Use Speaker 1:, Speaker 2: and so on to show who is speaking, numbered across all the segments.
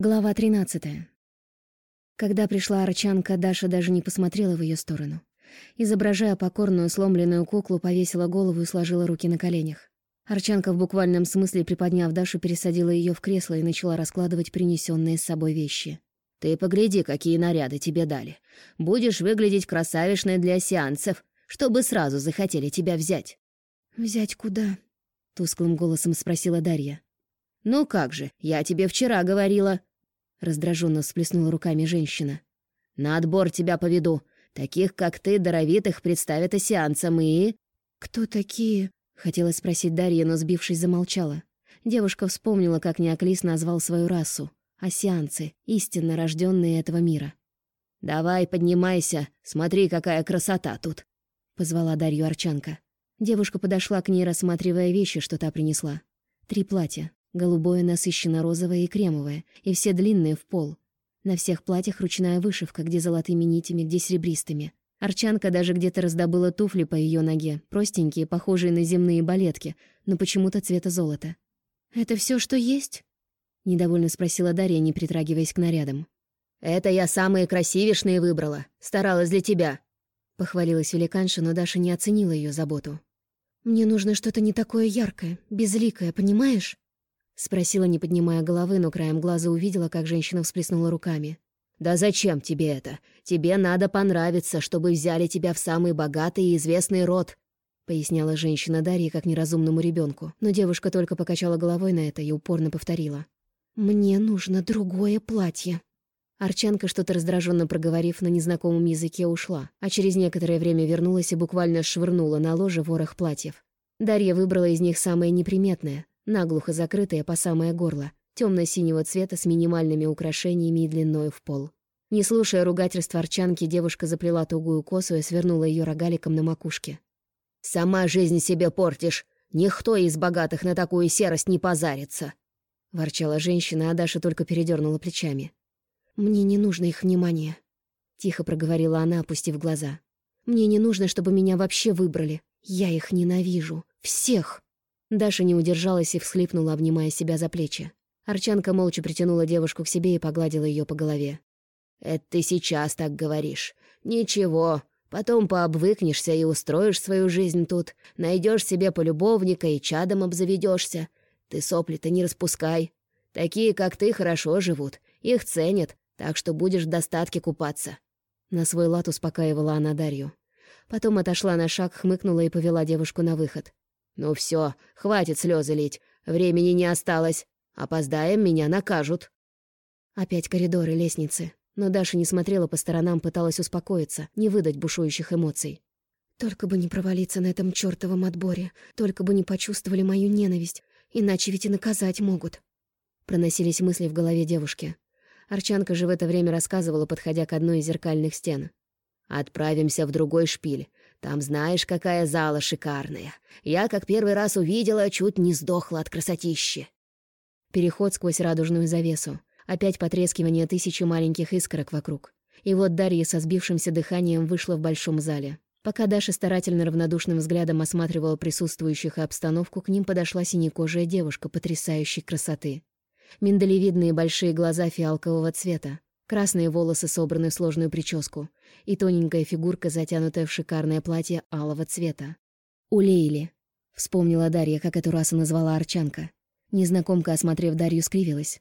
Speaker 1: Глава 13. Когда пришла Арчанка, Даша даже не посмотрела в ее сторону. Изображая покорную сломленную куклу, повесила голову и сложила руки на коленях. Арчанка в буквальном смысле, приподняв Дашу, пересадила ее в кресло и начала раскладывать принесенные с собой вещи.
Speaker 2: «Ты погляди, какие наряды тебе дали. Будешь выглядеть красавишной для сеансов, чтобы сразу захотели тебя взять».
Speaker 1: «Взять куда?» — тусклым голосом спросила Дарья.
Speaker 2: «Ну как же, я тебе вчера говорила»,
Speaker 1: Раздраженно всплеснула руками женщина.
Speaker 2: «На отбор тебя поведу. Таких, как ты, даровитых, представят осеанцам и...»
Speaker 1: «Кто такие?» — хотела спросить Дарья, но, сбившись, замолчала. Девушка вспомнила, как Неоклис назвал свою расу. Осеанцы, истинно рожденные этого мира.
Speaker 2: «Давай, поднимайся, смотри, какая красота тут!»
Speaker 1: — позвала Дарью Арчанка. Девушка подошла к ней, рассматривая вещи, что та принесла. Три платья, Голубое насыщенно-розовое и кремовое, и все длинные в пол. На всех платьях ручная вышивка, где золотыми нитями, где серебристыми. Арчанка даже где-то раздобыла туфли по ее ноге, простенькие, похожие на земные балетки, но почему-то цвета золота. «Это все, что есть?» — недовольно спросила Дарья, не притрагиваясь к нарядам.
Speaker 2: «Это я самые красивишные выбрала. Старалась для тебя», —
Speaker 1: похвалилась великанша, но Даша не оценила ее заботу. «Мне нужно что-то не такое яркое, безликое, понимаешь?» Спросила, не поднимая головы, но краем глаза увидела, как женщина всплеснула руками.
Speaker 2: «Да зачем тебе это? Тебе надо понравиться, чтобы взяли тебя в самый богатый и известный род»,
Speaker 1: поясняла женщина Дарье как неразумному ребенку. Но девушка только покачала головой на это и упорно повторила. «Мне нужно другое платье». Арчанка, что-то раздраженно проговорив на незнакомом языке, ушла, а через некоторое время вернулась и буквально швырнула на ложе ворох платьев. Дарья выбрала из них самое неприметное, наглухо закрытая по самое горло, темно-синего цвета с минимальными украшениями и длиной в пол. Не слушая ругательств арчанки, девушка заплела тугую косу и свернула ее рогаликом на макушке.
Speaker 2: «Сама жизнь себе портишь! Никто из богатых на такую серость не позарится!»
Speaker 1: Ворчала женщина, а Даша только передернула плечами. «Мне не нужно их внимание», — тихо проговорила она, опустив глаза. «Мне не нужно, чтобы меня вообще выбрали. Я их ненавижу. Всех!» Даша не удержалась и всхлипнула, обнимая себя за плечи. Арчанка молча притянула девушку к себе и погладила ее по голове.
Speaker 2: «Это ты сейчас так говоришь. Ничего, потом пообвыкнешься и устроишь свою жизнь тут, найдешь себе полюбовника и чадом обзаведешься. Ты сопли-то не распускай. Такие, как ты, хорошо живут, их ценят, так что будешь в достатке купаться».
Speaker 1: На свой лад успокаивала она Дарью. Потом отошла на шаг, хмыкнула и повела девушку на выход.
Speaker 2: «Ну все, хватит слезы лить. Времени не осталось. Опоздаем, меня накажут».
Speaker 1: Опять коридоры, лестницы. Но Даша не смотрела по сторонам, пыталась успокоиться, не выдать бушующих эмоций. Только бы не провалиться на этом чёртовом отборе, только бы не почувствовали мою ненависть, иначе ведь и наказать могут. Проносились мысли в голове девушки. Арчанка же в это время рассказывала, подходя к одной из зеркальных стен.
Speaker 2: «Отправимся в другой шпиль. Там знаешь, какая зала шикарная. Я, как первый раз увидела, чуть не сдохла от красотищи».
Speaker 1: Переход сквозь радужную завесу. Опять потрескивание тысячи маленьких искорок вокруг. И вот Дарья со сбившимся дыханием вышла в большом зале. Пока Даша старательно равнодушным взглядом осматривала присутствующих и обстановку, к ним подошла синекожая девушка потрясающей красоты. Миндалевидные большие глаза фиалкового цвета, красные волосы собраны в сложную прическу и тоненькая фигурка, затянутая в шикарное платье алого цвета. «Улейли», — вспомнила Дарья, как эту расу назвала Арчанка. Незнакомка, осмотрев Дарью, скривилась.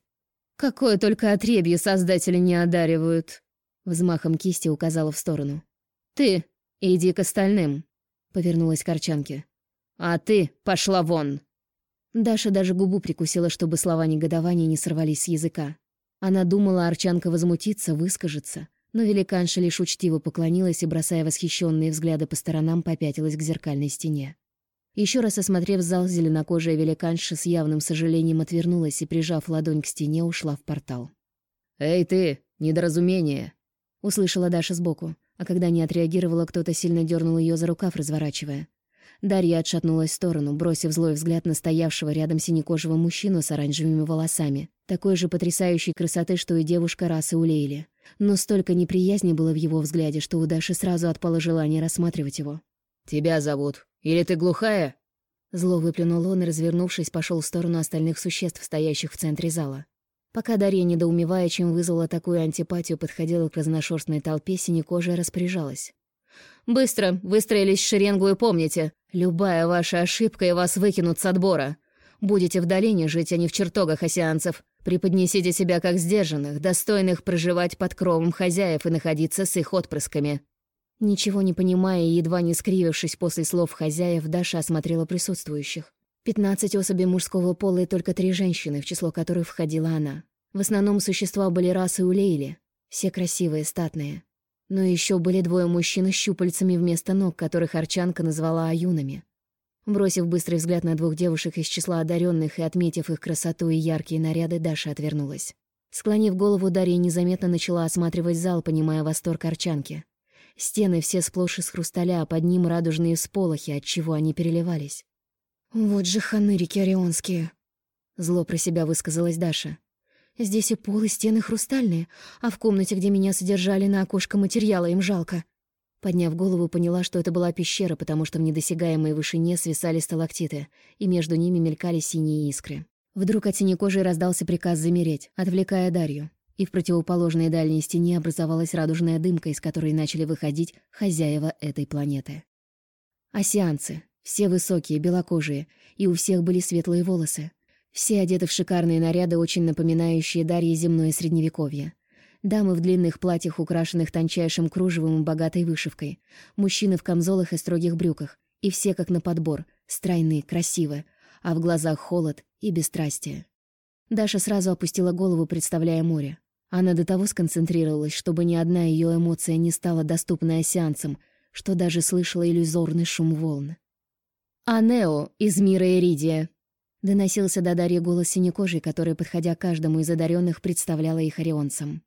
Speaker 1: «Какое только отребье создатели не одаривают!» Взмахом кисти указала в сторону. «Ты, иди к остальным!» — повернулась к Арчанке. «А ты пошла вон!» Даша даже губу прикусила, чтобы слова негодования не сорвались с языка. Она думала, Арчанка возмутится, выскажется, но великанша лишь учтиво поклонилась и, бросая восхищенные взгляды по сторонам, попятилась к зеркальной стене. Еще раз осмотрев зал, зеленокожая великанша с явным сожалением отвернулась и, прижав ладонь к стене, ушла в портал.
Speaker 2: «Эй ты, недоразумение!»
Speaker 1: — услышала Даша сбоку, а когда не отреагировала, кто-то сильно дернул ее за рукав, разворачивая. Дарья отшатнулась в сторону, бросив злой взгляд на стоявшего рядом синекожего мужчину с оранжевыми волосами, такой же потрясающей красоты, что и девушка расы Улейли. Но столько неприязни было в его взгляде, что у Даши сразу отпало желание рассматривать его.
Speaker 2: «Тебя зовут. Или ты глухая?»
Speaker 1: Зло выплюнул он и, развернувшись, пошел в сторону остальных существ, стоящих в центре зала. Пока Дарья, недоумевая, чем вызвала такую антипатию, подходила к разношерстной толпе, синекожая распоряжалась. «Быстро! Выстроились шеренгу и помните, любая ваша ошибка и вас выкинут с отбора. Будете в долине жить, а не в чертогах осеанцев. Преподнесите себя как сдержанных, достойных проживать под кровом хозяев и находиться с их отпрысками». Ничего не понимая и едва не скривившись после слов хозяев, Даша осмотрела присутствующих. Пятнадцать особей мужского пола и только три женщины, в число которых входила она. В основном существа были расы Улейли, все красивые, статные. Но еще были двое мужчин с щупальцами вместо ног, которых Арчанка назвала аюнами. Бросив быстрый взгляд на двух девушек из числа одаренных и отметив их красоту и яркие наряды, Даша отвернулась. Склонив голову, Дарья незаметно начала осматривать зал, понимая восторг Арчанки. Стены все сплошь из хрусталя, а под ним радужные сполохи, от чего они переливались. «Вот же ханырики орионские!» Зло про себя высказалась Даша. «Здесь и пол, и стены хрустальные, а в комнате, где меня содержали, на окошко материала им жалко». Подняв голову, поняла, что это была пещера, потому что в недосягаемой вышине свисали сталактиты, и между ними мелькали синие искры. Вдруг от синекожей раздался приказ замереть, отвлекая Дарью, и в противоположной дальней стене образовалась радужная дымка, из которой начали выходить хозяева этой планеты. Осеанцы, все высокие, белокожие, и у всех были светлые волосы. Все одеты в шикарные наряды, очень напоминающие Дарье земное средневековье. Дамы в длинных платьях, украшенных тончайшим кружевом и богатой вышивкой. Мужчины в камзолах и строгих брюках. И все как на подбор, стройны, красивы, а в глазах холод и бесстрастие. Даша сразу опустила голову, представляя море. Она до того сконцентрировалась, чтобы ни одна ее эмоция не стала доступной осянцам, что даже слышала иллюзорный шум волн. «Анео из мира Эридия!» Доносился до Дарьи голос синекожей, который, подходя к каждому из одаренных, представляла их орионцам.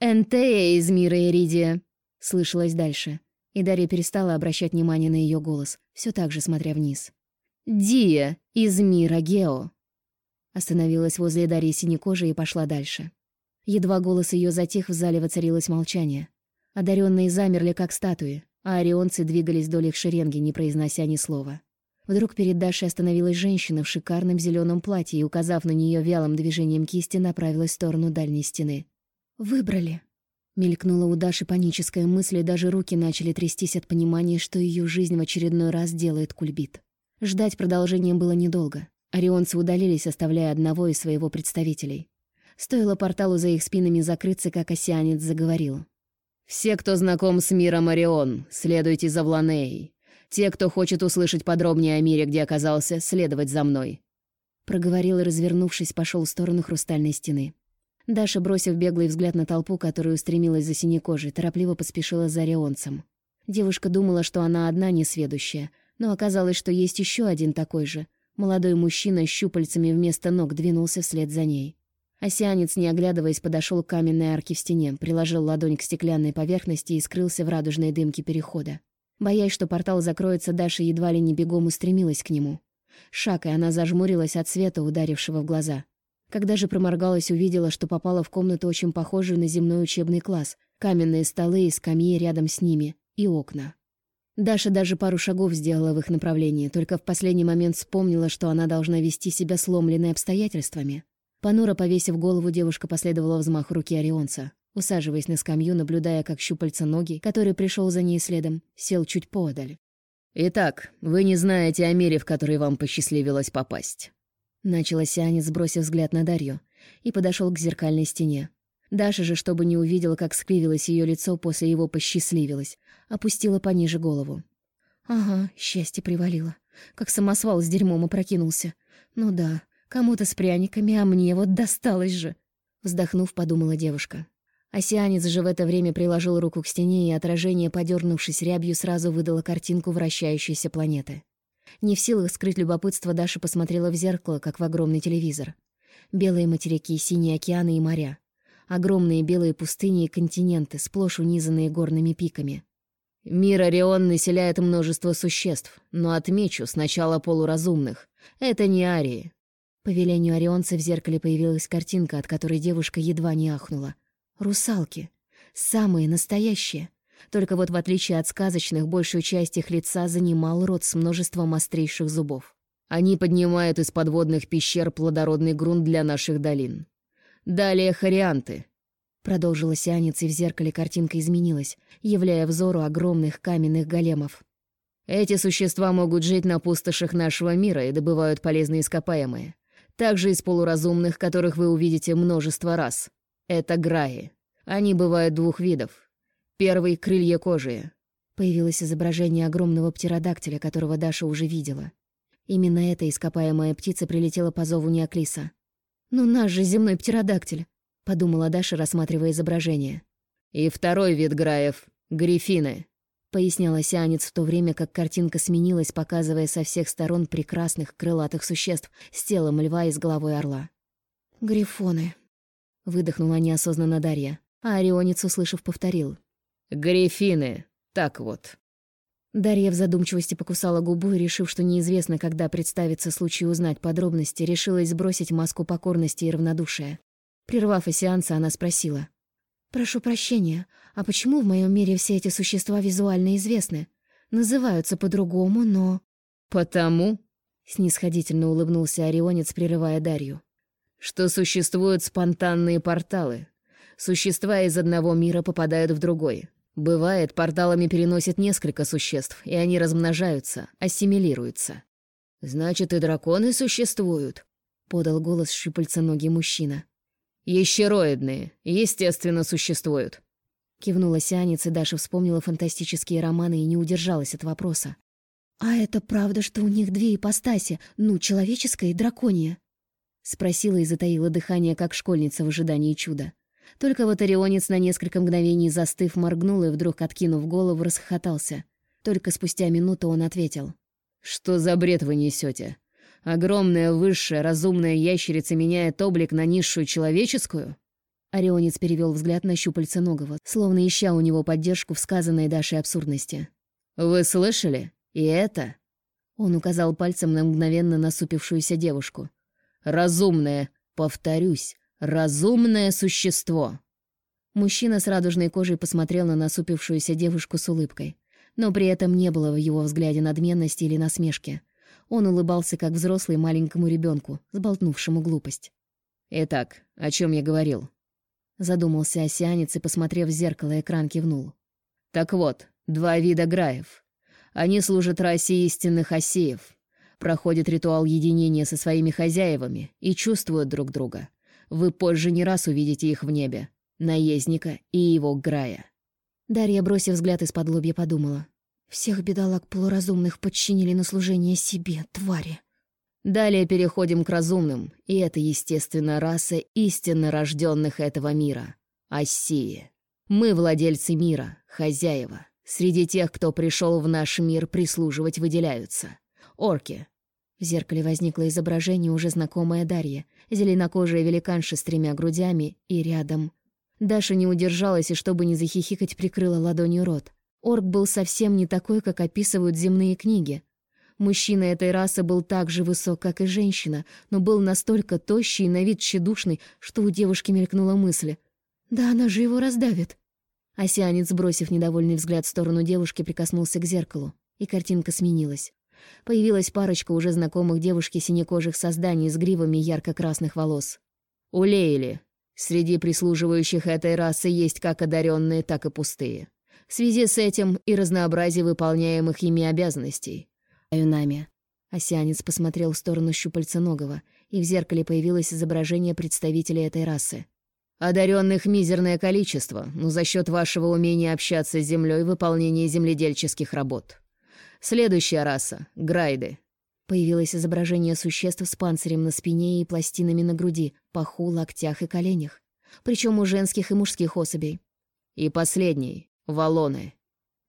Speaker 1: «Энтея из мира Эридия!» Слышалось дальше, и Дарья перестала обращать внимание на ее голос, все так же смотря вниз. «Дия из мира Гео!» Остановилась возле Дарьи синекожей и пошла дальше. Едва голос ее затих, в зале воцарилось молчание. Одаренные замерли, как статуи, а орионцы двигались вдоль их шеренги, не произнося ни слова. Вдруг перед Дашей остановилась женщина в шикарном зеленом платье и, указав на нее вялым движением кисти, направилась в сторону дальней стены. «Выбрали!» Мелькнула у Даши паническая мысль, и даже руки начали трястись от понимания, что ее жизнь в очередной раз делает кульбит. Ждать продолжения было недолго. Орионцы удалились, оставляя одного из своего представителей. Стоило порталу за их спинами закрыться, как осянец заговорил. «Все, кто знаком с миром Орион, следуйте за Вланеей. Те, кто хочет услышать подробнее о мире, где оказался, следовать за мной». Проговорил и, развернувшись, пошел в сторону хрустальной стены. Даша, бросив беглый взгляд на толпу, которая устремилась за синекожей, торопливо поспешила за орионцем. Девушка думала, что она одна несведущая, но оказалось, что есть еще один такой же. Молодой мужчина щупальцами вместо ног двинулся вслед за ней. Осянец, не оглядываясь, подошел к каменной арке в стене, приложил ладонь к стеклянной поверхности и скрылся в радужной дымке перехода. Боясь, что портал закроется, Даша едва ли не бегом устремилась к нему. Шаг, и она зажмурилась от света, ударившего в глаза. Когда же проморгалась, увидела, что попала в комнату, очень похожую на земной учебный класс. Каменные столы и скамьи рядом с ними. И окна. Даша даже пару шагов сделала в их направлении, только в последний момент вспомнила, что она должна вести себя сломленной обстоятельствами. Понуро повесив голову, девушка последовала взмах руки Орионца усаживаясь на скамью, наблюдая, как щупальца ноги, который пришел за ней следом, сел чуть подаль. «Итак, вы не знаете о мире, в который вам посчастливилось попасть». Начал осянец, сбросив взгляд на Дарью, и подошел к зеркальной стене. Даша же, чтобы не увидела, как скривилось ее лицо после его посчастливилось, опустила пониже голову. «Ага, счастье привалило. Как самосвал с дерьмом опрокинулся. Ну да, кому-то с пряниками, а мне вот досталось же!» Вздохнув, подумала девушка. Осянец же в это время приложил руку к стене, и отражение, подернувшись рябью, сразу выдало картинку вращающейся планеты. Не в силах скрыть любопытство, Даша посмотрела в зеркало, как в огромный телевизор. Белые материки, синие океаны и моря. Огромные белые пустыни и континенты, сплошь унизанные горными пиками. Мир Орион населяет множество существ, но отмечу сначала полуразумных. Это не арии. По велению орионца в зеркале появилась картинка, от которой девушка едва не ахнула. Русалки. Самые настоящие. Только вот в отличие от сказочных, большую часть их лица занимал рот с множеством острейших зубов. Они поднимают из подводных пещер плодородный грунт для наших долин.
Speaker 2: Далее хорианты.
Speaker 1: Продолжила сианец, и в зеркале картинка изменилась, являя взору огромных каменных големов.
Speaker 2: Эти существа могут жить на пустошах нашего мира и добывают полезные ископаемые. Также из полуразумных, которых вы увидите множество раз. Это граи. Они бывают двух видов. Первый — крылья кожи.
Speaker 1: Появилось изображение огромного птеродактиля, которого Даша уже видела. Именно эта ископаемая птица прилетела по зову Неоклиса. «Ну наш же земной птеродактиль», — подумала Даша, рассматривая изображение.
Speaker 2: «И второй вид граев — грифины», —
Speaker 1: поясняла сианец в то время, как картинка сменилась, показывая со всех сторон прекрасных крылатых существ с телом льва и с головой орла. «Грифоны», — выдохнула неосознанно Дарья, а Орионец, услышав, повторил.
Speaker 2: «Грифины, так вот».
Speaker 1: Дарья в задумчивости покусала губу и, решив, что неизвестно, когда представится случай узнать подробности, решилась сбросить маску покорности и равнодушия. Прервав сеанса, она спросила. «Прошу прощения, а почему в моем мире все эти существа визуально известны? Называются по-другому, но...»
Speaker 2: «Потому...»
Speaker 1: — снисходительно улыбнулся Орионец, прерывая Дарью.
Speaker 2: «Что существуют спонтанные порталы. Существа из одного мира попадают в другой. Бывает, порталами переносят несколько существ, и они размножаются, ассимилируются. «Значит, и драконы существуют», — подал голос щупальценогий мужчина. «Ещероидные, естественно, существуют», — кивнула сианец, и Даша вспомнила фантастические романы и не удержалась от вопроса.
Speaker 1: «А это правда, что у них две ипостаси, ну, человеческая и драконья?» — спросила и затаила дыхание, как школьница в ожидании чуда. Только вот Орионец на несколько мгновений застыв, моргнул и вдруг, откинув голову, расхохотался. Только спустя минуту он ответил. «Что за бред вы несете? Огромная, высшая, разумная ящерица меняет облик на низшую человеческую?» Орионец перевел взгляд на щупальца Ногова, словно ища у него поддержку в сказанной Дашей абсурдности.
Speaker 2: «Вы слышали? И это?»
Speaker 1: Он указал пальцем на мгновенно насупившуюся девушку.
Speaker 2: «Разумная, повторюсь, Разумное существо!»
Speaker 1: Мужчина с радужной кожей посмотрел на насупившуюся девушку с улыбкой. Но при этом не было в его взгляде надменности или насмешки. Он улыбался, как взрослый маленькому ребенку, сболтнувшему глупость.
Speaker 2: «Итак, о чем я говорил?»
Speaker 1: Задумался осянец и, посмотрев в зеркало, экран кивнул.
Speaker 2: «Так вот, два вида граев. Они служат расе истинных осеев, проходят ритуал единения со своими хозяевами и чувствуют друг друга. Вы позже не раз увидите их в небе. Наездника и его Грая.
Speaker 1: Дарья, бросив взгляд из-под лобья, подумала. Всех бедолаг полуразумных подчинили на служение себе, твари.
Speaker 2: Далее переходим к разумным, и это, естественно, раса истинно рожденных этого мира — Оссии. Мы владельцы мира, хозяева. Среди тех, кто пришел в наш мир, прислуживать выделяются. Орки,
Speaker 1: в зеркале возникло изображение уже знакомое Дарье, зеленокожая великанша с тремя грудями и рядом. Даша не удержалась и, чтобы не захихикать, прикрыла ладонью рот. Орк был совсем не такой, как описывают земные книги. Мужчина этой расы был так же высок, как и женщина, но был настолько тощий и на вид тщедушный, что у девушки мелькнула мысль. «Да она же его раздавит!» Осянец, бросив недовольный взгляд в сторону девушки, прикоснулся к зеркалу, и картинка сменилась. Появилась парочка уже знакомых девушки синекожих созданий с гривами ярко-красных волос.
Speaker 2: Улеяли. Среди прислуживающих этой расы есть как одаренные, так и пустые. В связи с этим и разнообразие выполняемых ими обязанностей.
Speaker 1: Аюнами. Осянец посмотрел в сторону щупальценогого, и в зеркале появилось изображение представителей этой расы.
Speaker 2: Одаренных мизерное количество, но за счет вашего умения общаться с землей и выполнения земледельческих работ. Следующая раса — грайды.
Speaker 1: Появилось изображение существ с панцирем на спине и пластинами на груди, паху, локтях и коленях. Причем у женских и мужских особей.
Speaker 2: И последний — валоны.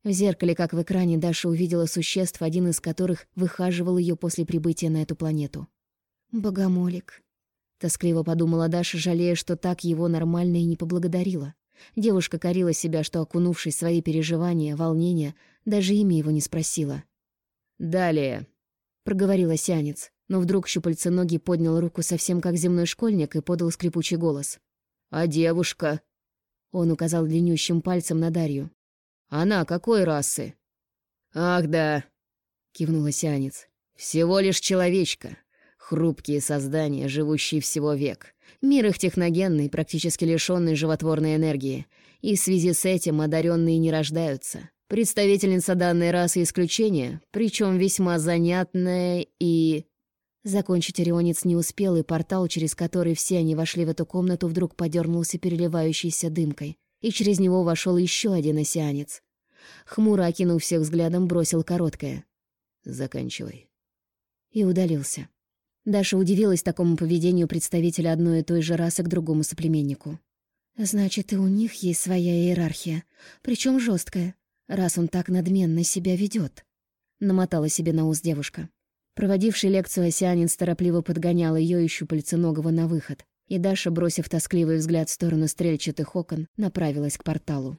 Speaker 1: В зеркале, как в экране, Даша увидела существ, один из которых выхаживал ее после прибытия на эту планету. «Богомолик», — тоскливо подумала Даша, жалея, что так его нормально и не поблагодарила. Девушка корила себя, что, окунувшись в свои переживания, волнения, даже имя его не спросила.
Speaker 2: «Далее», —
Speaker 1: проговорила сянец, но вдруг щупальценоги поднял руку совсем как земной школьник и подал скрипучий голос.
Speaker 2: «А девушка?»
Speaker 1: Он указал длиннющим пальцем на Дарью.
Speaker 2: «Она какой расы?» «Ах, да», — кивнула сянец. «Всего лишь человечка. Хрупкие создания, живущие всего век.
Speaker 1: Мир их техногенный, практически лишённый животворной энергии, и в связи с этим одаренные не рождаются. Представительница данной расы исключение, причем весьма занятная и... Закончить Орионец не успел, и портал, через который все они вошли в эту комнату, вдруг подернулся переливающейся дымкой, и через него вошел еще один осянец. Хмуро окинув всех взглядом, бросил короткое. «Заканчивай». И удалился. Даша удивилась такому поведению представителя одной и той же расы к другому соплеменнику. «Значит, и у них есть своя иерархия, причем жесткая, раз он так надменно себя ведет. Намотала себе на ус девушка. Проводивший лекцию осянин торопливо подгонял ее и щупальценогого на выход, и Даша, бросив тоскливый взгляд в сторону стрельчатых окон, направилась к порталу.